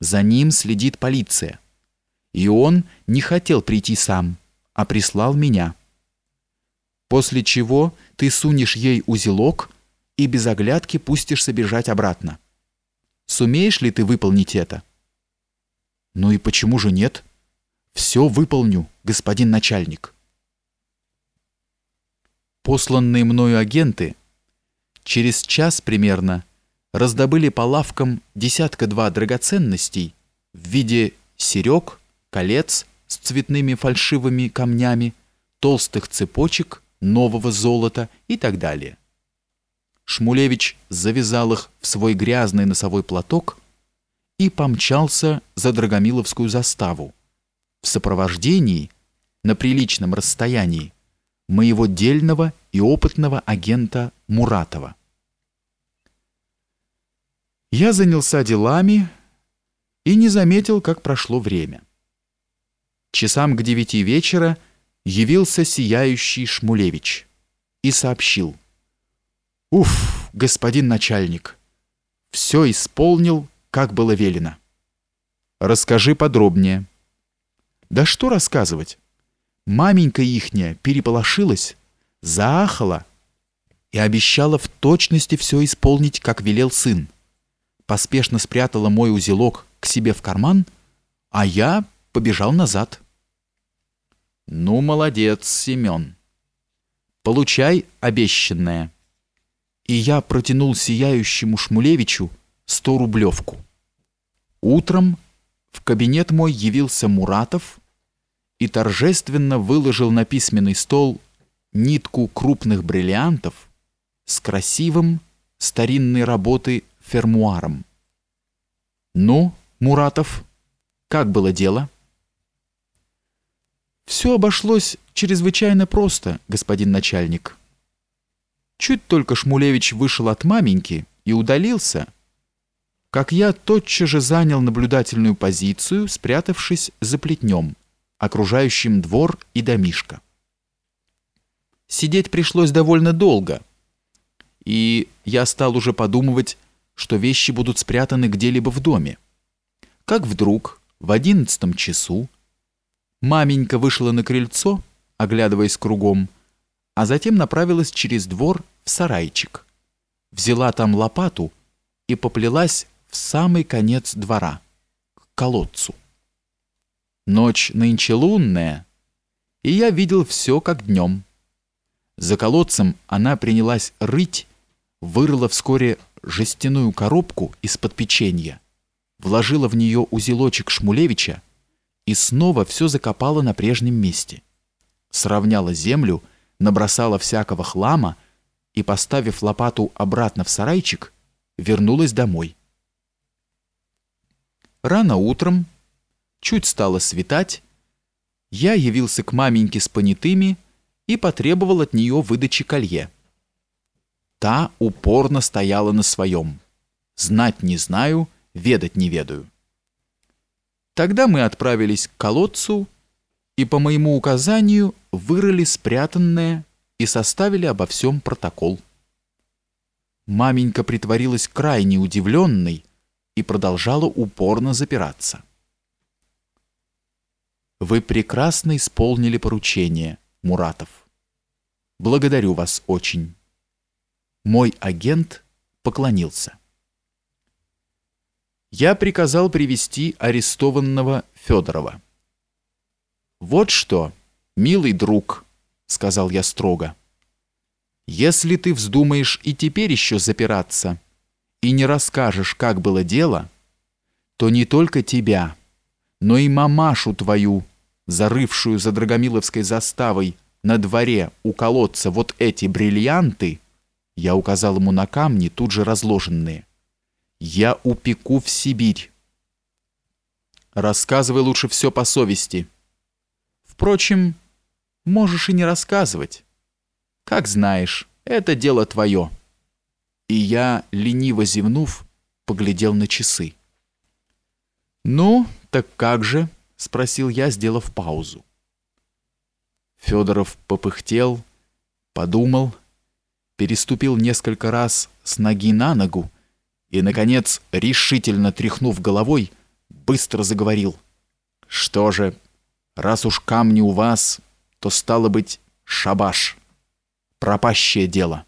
За ним следит полиция. И он не хотел прийти сам, а прислал меня. После чего ты сунешь ей узелок и без оглядки пустишься бежать обратно. Сумеешь ли ты выполнить это? Ну и почему же нет? Все выполню, господин начальник. Посланные мною агенты через час примерно раздобыли по лавкам десятка-два драгоценностей в виде серег, колец с цветными фальшивыми камнями, толстых цепочек, нового золота и так далее. Шмулевич завязал их в свой грязный носовой платок и помчался за Драгомиловскую заставу в сопровождении на приличном расстоянии моего дельного и опытного агента Муратова. Я занялся делами и не заметил, как прошло время. Часам к девяти вечера явился сияющий Шмулевич и сообщил. «Уф, господин начальник, все исполнил, как было велено». «Расскажи подробнее». «Да что рассказывать? Маменька ихняя переполошилась, заахала и обещала в точности все исполнить, как велел сын поспешно спрятала мой узелок к себе в карман, а я побежал назад. Ну, молодец, Семен. Получай обещанное. И я протянул сияющему Шмулевичу сто рублевку. Утром в кабинет мой явился Муратов и торжественно выложил на письменный стол нитку крупных бриллиантов с красивым старинной работы фермуаром. «Ну, Муратов, как было дело?» «Все обошлось чрезвычайно просто, господин начальник. Чуть только Шмулевич вышел от маменьки и удалился, как я тотчас же занял наблюдательную позицию, спрятавшись за плетнем, окружающим двор и домишко. Сидеть пришлось довольно долго, и я стал уже подумывать, что вещи будут спрятаны где-либо в доме. Как вдруг, в одиннадцатом часу, маменька вышла на крыльцо, оглядываясь кругом, а затем направилась через двор в сарайчик. Взяла там лопату и поплелась в самый конец двора, к колодцу. Ночь нынче лунная, и я видел все как днем. За колодцем она принялась рыть, вырыла вскоре жестяную коробку из-под печенья, вложила в нее узелочек Шмулевича и снова все закопала на прежнем месте. Сравняла землю, набросала всякого хлама и, поставив лопату обратно в сарайчик, вернулась домой. Рано утром, чуть стало светать, я явился к маменьке с понятыми и потребовал от нее выдачи колье. Та упорно стояла на своем. Знать не знаю, ведать не ведаю. Тогда мы отправились к колодцу и по моему указанию вырыли спрятанное и составили обо всем протокол. Маменька притворилась крайне удивленной и продолжала упорно запираться. Вы прекрасно исполнили поручение, Муратов. Благодарю вас очень. Мой агент поклонился. Я приказал привести арестованного Федорова. «Вот что, милый друг», — сказал я строго, «если ты вздумаешь и теперь еще запираться и не расскажешь, как было дело, то не только тебя, но и мамашу твою, зарывшую за Драгомиловской заставой на дворе у колодца вот эти бриллианты, — я указал ему на камни, тут же разложенные. Я упеку в Сибирь. Рассказывай лучше все по совести. Впрочем, можешь и не рассказывать. Как знаешь, это дело твое. И я, лениво зевнув, поглядел на часы. «Ну, так как же?» — спросил я, сделав паузу. Федоров попыхтел, подумал — переступил несколько раз с ноги на ногу и, наконец, решительно тряхнув головой, быстро заговорил. «Что же, раз уж камни у вас, то стало быть шабаш. Пропащее дело».